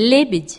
лебедь.